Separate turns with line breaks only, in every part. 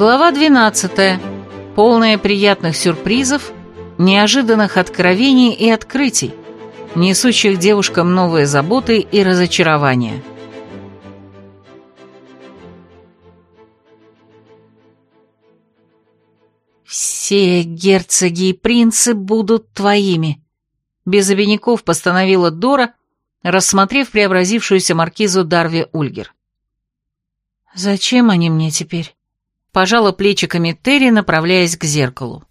Глава 12. Полная приятных сюрпризов, неожиданных откровений и открытий, несущих девушкам новые заботы и разочарования. «Все герцоги и принцы будут твоими», — без обиняков постановила Дора, рассмотрев преобразившуюся маркизу Дарви Ульгер. «Зачем они мне теперь?» Пожала плечиками Терри, направляясь к зеркалу.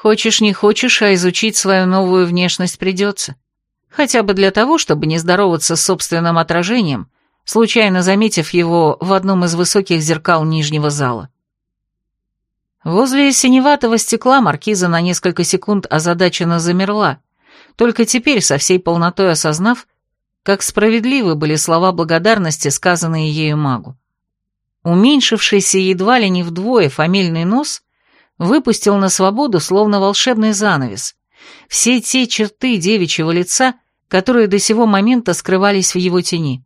Хочешь не хочешь, а изучить свою новую внешность придется. Хотя бы для того, чтобы не здороваться с собственным отражением, случайно заметив его в одном из высоких зеркал нижнего зала. Возле синеватого стекла маркиза на несколько секунд озадаченно замерла, только теперь со всей полнотой осознав, как справедливы были слова благодарности, сказанные ею магу. Уменьшившийся едва ли не вдвое фамильный нос выпустил на свободу словно волшебный занавес. Все те черты девичьего лица, которые до сего момента скрывались в его тени.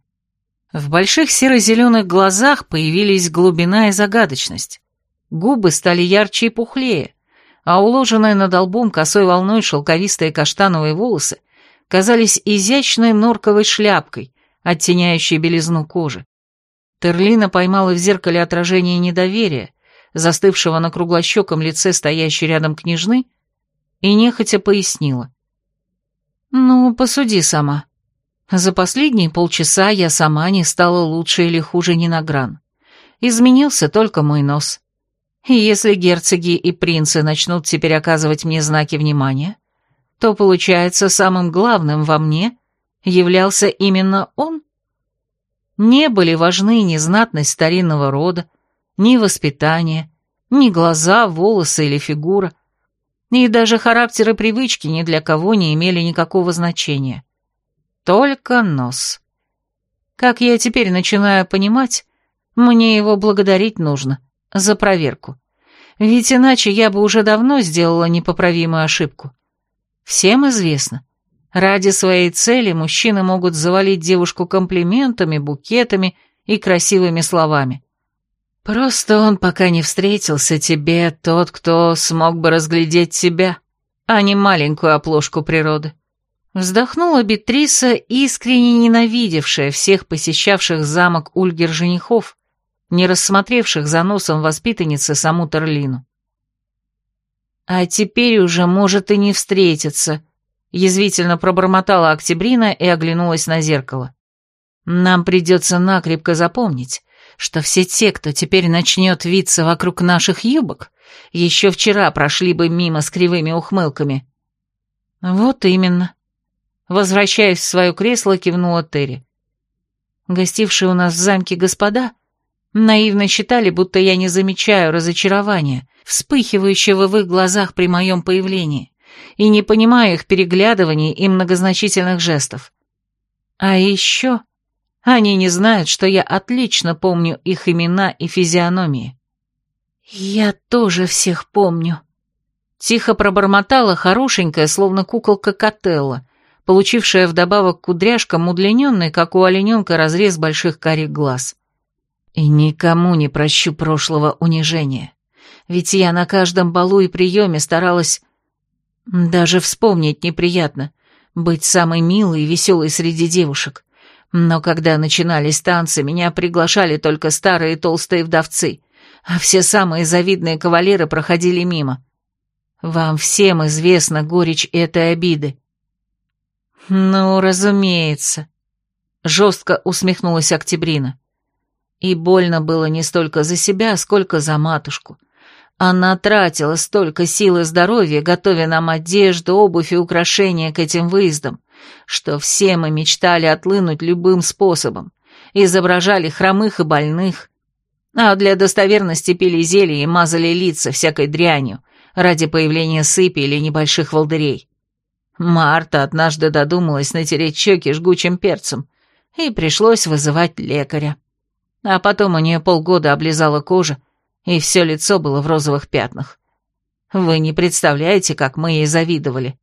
В больших серо-зеленых глазах появились глубина и загадочность. Губы стали ярче и пухлее, а уложенные над лбом косой волной шелковистые каштановые волосы казались изящной норковой шляпкой, оттеняющей белизну кожи. Терлина поймала в зеркале отражение недоверия, застывшего на круглощеком лице стоящей рядом княжны, и нехотя пояснила. «Ну, посуди сама. За последние полчаса я сама не стала лучше или хуже ни на гран. Изменился только мой нос. Если герцоги и принцы начнут теперь оказывать мне знаки внимания, то, получается, самым главным во мне являлся именно он?» Не были важны ни знатность старинного рода, ни воспитание, ни глаза, волосы или фигура. И даже характер и привычки ни для кого не имели никакого значения. Только нос. Как я теперь начинаю понимать, мне его благодарить нужно за проверку. Ведь иначе я бы уже давно сделала непоправимую ошибку. Всем известно, Ради своей цели мужчины могут завалить девушку комплиментами, букетами и красивыми словами. Просто он пока не встретился тебе, тот, кто смог бы разглядеть тебя, а не маленькую оплошку природы. Вздохнула Бетриса, искренне ненавидевшая всех посещавших замок Ульгер женихов, не рассмотревших за носом воспитанницы саму Терлину. А теперь уже может и не встретиться, Язвительно пробормотала Октябрина и оглянулась на зеркало. Нам придется накрепко запомнить, что все те, кто теперь начнет виться вокруг наших юбок, еще вчера прошли бы мимо с кривыми ухмылками. Вот именно. Возвращаясь в свое кресло, кивнула Терри. Гостившие у нас в замке господа наивно считали, будто я не замечаю разочарования, вспыхивающего в их глазах при моем появлении и не понимаю их переглядываний и многозначительных жестов. А еще они не знают, что я отлично помню их имена и физиономии. «Я тоже всех помню», — тихо пробормотала хорошенькая, словно куколка Котелла, получившая вдобавок кудряшкам удлиненный, как у олененка, разрез больших карих глаз. «И никому не прощу прошлого унижения, ведь я на каждом балу и приеме старалась даже вспомнить неприятно. Быть самой милой и веселой среди девушек. Но когда начинались танцы, меня приглашали только старые толстые вдовцы, а все самые завидные кавалеры проходили мимо. Вам всем известна горечь этой обиды. Ну, разумеется. Жестко усмехнулась Октябрина. И больно было не столько за себя, сколько за матушку. Она тратила столько сил и здоровья, готовя нам одежду, обувь и украшения к этим выездам, что все мы мечтали отлынуть любым способом, изображали хромых и больных, а для достоверности пили зелья и мазали лица всякой дрянью ради появления сыпи или небольших волдырей. Марта однажды додумалась натереть щеки жгучим перцем, и пришлось вызывать лекаря. А потом у нее полгода облизала кожа, и все лицо было в розовых пятнах. Вы не представляете, как мы ей завидовали.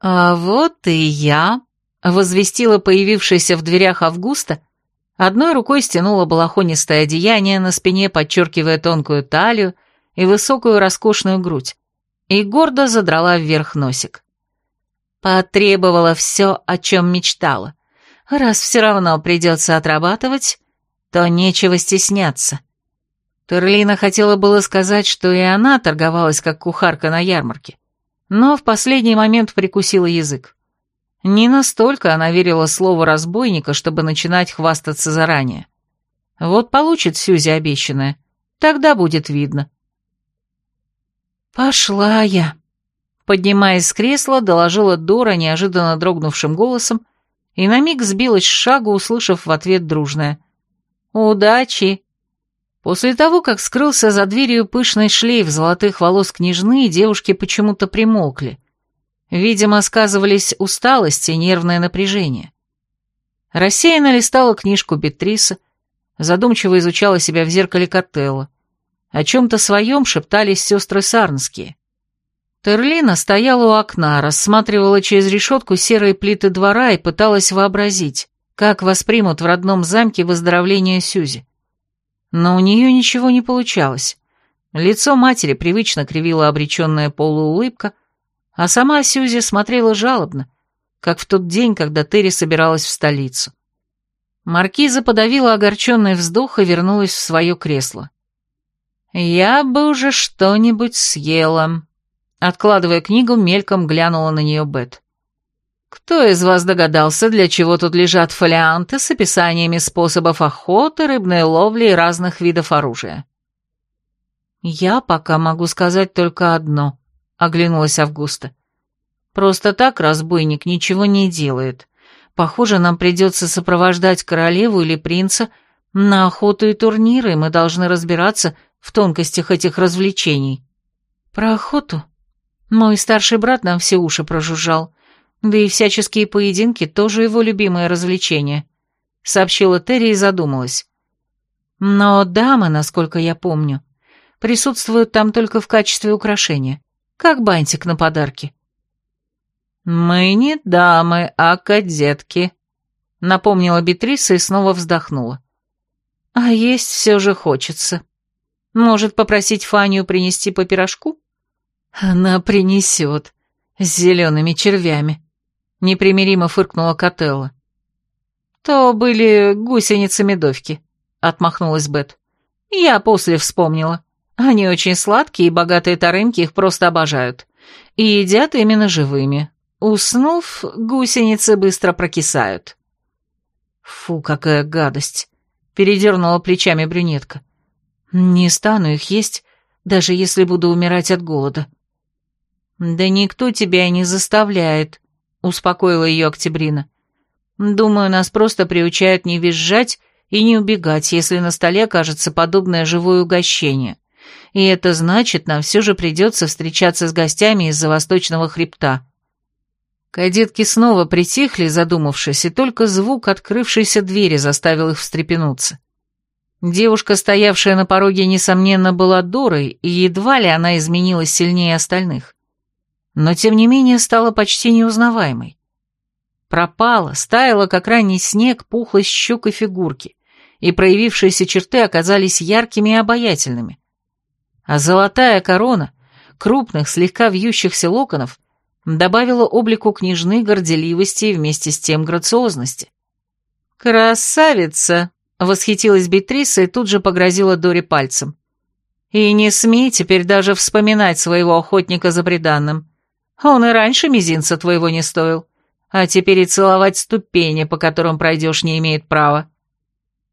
«А вот и я», — возвестила появившаяся в дверях Августа, одной рукой стянула балахонистое одеяние на спине, подчеркивая тонкую талию и высокую роскошную грудь, и гордо задрала вверх носик. Потребовала все, о чем мечтала. Раз все равно придется отрабатывать, то нечего стесняться. Терлина хотела было сказать, что и она торговалась как кухарка на ярмарке, но в последний момент прикусила язык. Не настолько она верила слову разбойника, чтобы начинать хвастаться заранее. Вот получит Сюзи обещанное, тогда будет видно. «Пошла я», — поднимаясь с кресла, доложила Дора неожиданно дрогнувшим голосом и на миг сбилась с шагу, услышав в ответ дружное «Удачи!». После того, как скрылся за дверью пышный шлейф золотых волос княжны, девушки почему-то примолкли. Видимо, сказывались усталость и нервное напряжение. Рассеянно листала книжку Бетриса, задумчиво изучала себя в зеркале Котелла. О чем-то своем шептались сестры Сарнские. Терлина стояла у окна, рассматривала через решетку серые плиты двора и пыталась вообразить, как воспримут в родном замке выздоровление Сюзи. Но у нее ничего не получалось. Лицо матери привычно кривила обреченная полуулыбка, а сама Сюзи смотрела жалобно, как в тот день, когда Терри собиралась в столицу. Маркиза подавила огорченный вздох и вернулась в свое кресло. «Я бы уже что-нибудь съела», — откладывая книгу, мельком глянула на нее Бет. Кто из вас догадался, для чего тут лежат фолианты с описаниями способов охоты, рыбной ловли и разных видов оружия? Я пока могу сказать только одно, оглянулась Августа. Просто так разбойник ничего не делает. Похоже, нам придется сопровождать королеву или принца на охоту и турниры, и мы должны разбираться в тонкостях этих развлечений. Про охоту? Мой старший брат нам все уши прожужжал. Да и всяческие поединки тоже его любимое развлечение», — сообщила Терри и задумалась. «Но дамы, насколько я помню, присутствуют там только в качестве украшения, как бантик на подарки». «Мы не дамы, а кадетки», — напомнила Бетриса и снова вздохнула. «А есть все же хочется. Может, попросить Фанию принести по пирожку?» «Она принесет, с зелеными червями», непримиримо фыркнула Котелла. «То были гусеницы-медовки», — отмахнулась Бет. «Я после вспомнила. Они очень сладкие, и богатые тарынки их просто обожают. И едят именно живыми. Уснув, гусеницы быстро прокисают». «Фу, какая гадость!» — передернула плечами брюнетка. «Не стану их есть, даже если буду умирать от голода». «Да никто тебя и не заставляет», — успокоила ее Октябрина. «Думаю, нас просто приучают не визжать и не убегать, если на столе окажется подобное живое угощение. И это значит, нам все же придется встречаться с гостями из-за восточного хребта». Кадетки снова притихли, задумавшись, и только звук открывшейся двери заставил их встрепенуться. Девушка, стоявшая на пороге, несомненно, была дурой, и едва ли она изменилась сильнее остальных но тем не менее стала почти неузнаваемой. Пропала, стаяла, как ранний снег, пухлость щек и фигурки, и проявившиеся черты оказались яркими и обаятельными. А золотая корона, крупных, слегка вьющихся локонов, добавила облику княжны горделивости и вместе с тем грациозности. «Красавица!» — восхитилась Бетриса и тут же погрозила Доре пальцем. «И не смей теперь даже вспоминать своего охотника за преданным. Он и раньше мизинца твоего не стоил, а теперь и целовать ступени, по которым пройдешь, не имеет права».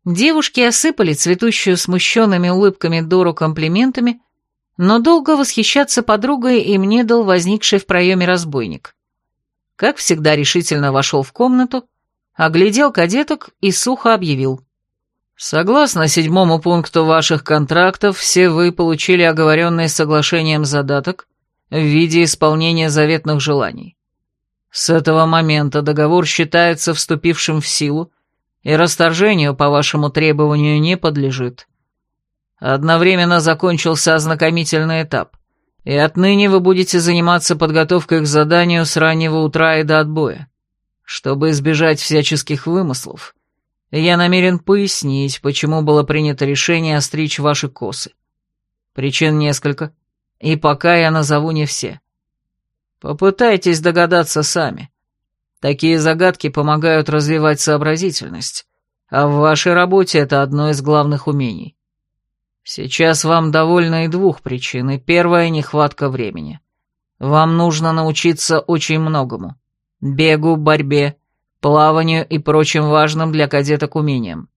Девушки осыпали цветущую смущенными улыбками Дору комплиментами, но долго восхищаться подругой им не дал возникший в проеме разбойник. Как всегда решительно вошел в комнату, оглядел кадеток и сухо объявил. «Согласно седьмому пункту ваших контрактов, все вы получили оговоренный соглашением задаток, в виде исполнения заветных желаний. С этого момента договор считается вступившим в силу и расторжению по вашему требованию не подлежит. Одновременно закончился ознакомительный этап, И отныне вы будете заниматься подготовкой к заданию с раннего утра и до отбоя. Чтобы избежать всяческих вымыслов, я намерен пояснить, почему было принято решение остричь ваши косы. Причин несколько, и пока я назову не все. Попытайтесь догадаться сами. Такие загадки помогают развивать сообразительность, а в вашей работе это одно из главных умений. Сейчас вам довольно и двух причин, и первая — нехватка времени. Вам нужно научиться очень многому. Бегу, борьбе, плаванию и прочим важным для кадеток умениям.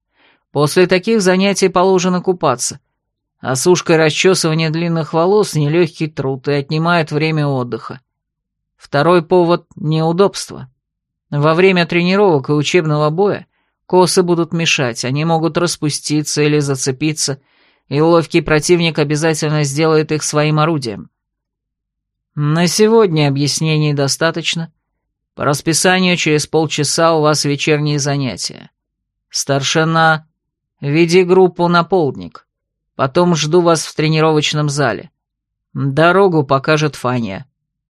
После таких занятий положено купаться, а сушка и расчесывание длинных волос — нелегкий труд и отнимает время отдыха. Второй повод — неудобство. Во время тренировок и учебного боя косы будут мешать, они могут распуститься или зацепиться, и ловкий противник обязательно сделает их своим орудием. На сегодня объяснений достаточно. По расписанию через полчаса у вас вечерние занятия. Старшина, веди группу на полдник. Потом жду вас в тренировочном зале. Дорогу покажет Фаня.